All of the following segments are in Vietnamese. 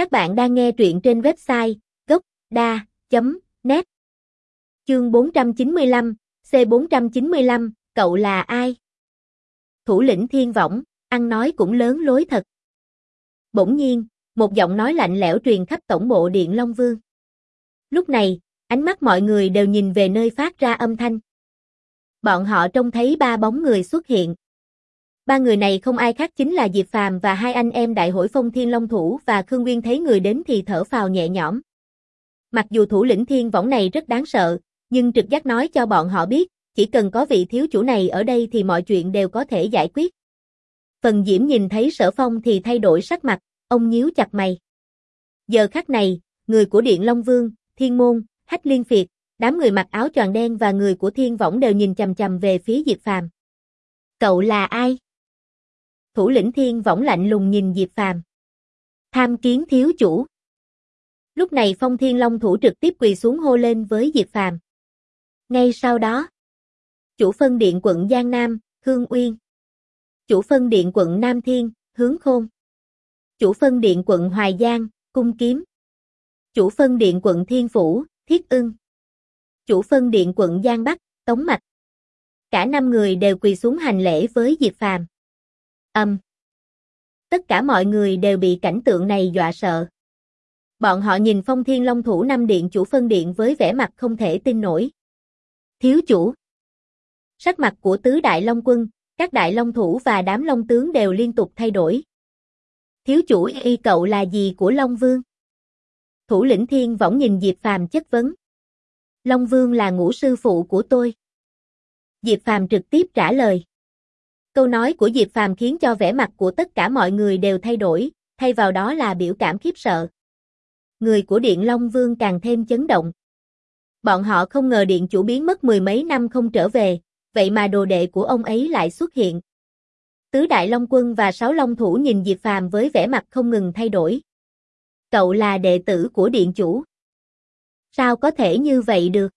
Các bạn đang nghe truyện trên website gocda.net Chương 495, C495, cậu là ai? Thủ lĩnh thiên võng, ăn nói cũng lớn lối thật. Bỗng nhiên, một giọng nói lạnh lẽo truyền khắp tổng bộ điện Long Vương. Lúc này, ánh mắt mọi người đều nhìn về nơi phát ra âm thanh. Bọn họ trông thấy ba bóng người xuất hiện. Ba người này không ai khác chính là Diệp Phàm và hai anh em đại hội phong thiên long thủ và Khương Nguyên thấy người đến thì thở phào nhẹ nhõm. Mặc dù thủ lĩnh thiên võng này rất đáng sợ, nhưng trực giác nói cho bọn họ biết, chỉ cần có vị thiếu chủ này ở đây thì mọi chuyện đều có thể giải quyết. Phần Diễm nhìn thấy sở phong thì thay đổi sắc mặt, ông nhíu chặt mày. Giờ khắc này, người của Điện Long Vương, Thiên Môn, Hách Liên Phiệt, đám người mặc áo tròn đen và người của Thiên Võng đều nhìn chầm chầm về phía Diệp Phàm. Cậu là ai? Thủ lĩnh Thiên Võng lạnh lùng nhìn Diệp Phàm. Tham kiến thiếu chủ. Lúc này Phong Thiên Long thủ trực tiếp quỳ xuống hô lên với Diệp Phàm. Ngay sau đó, chủ phân điện quận Giang Nam, Hương Uyên. Chủ phân điện quận Nam Thiên, Hướng Khôn. Chủ phân điện quận Hoài Giang, Cung Kiếm. Chủ phân điện quận Thiên Phủ, Thiết Ưng. Chủ phân điện quận Giang Bắc, Tống Mạch. Cả năm người đều quỳ xuống hành lễ với Diệp Phàm. Âm. Tất cả mọi người đều bị cảnh tượng này dọa sợ. Bọn họ nhìn Phong Thiên Long thủ năm điện chủ phân điện với vẻ mặt không thể tin nổi. Thiếu chủ. Sắc mặt của tứ đại long quân, các đại long thủ và đám long tướng đều liên tục thay đổi. Thiếu chủ y cậu là gì của Long Vương? Thủ lĩnh thiên võng nhìn Diệp Phàm chất vấn. Long Vương là ngũ sư phụ của tôi. Diệp Phàm trực tiếp trả lời. Câu nói của Diệp Phàm khiến cho vẻ mặt của tất cả mọi người đều thay đổi, thay vào đó là biểu cảm khiếp sợ. Người của Điện Long Vương càng thêm chấn động. Bọn họ không ngờ điện chủ biến mất mười mấy năm không trở về, vậy mà đồ đệ của ông ấy lại xuất hiện. Tứ Đại Long Quân và Sáu Long Thủ nhìn Diệp Phàm với vẻ mặt không ngừng thay đổi. Cậu là đệ tử của điện chủ. Sao có thể như vậy được?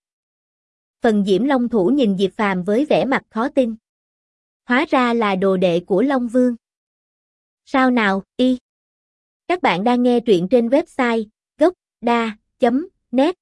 Phần Diễm Long Thủ nhìn Diệp Phàm với vẻ mặt khó tin. Hóa ra là đồ đệ của Long Vương. Sao nào, y? Các bạn đang nghe truyện trên website gocda.net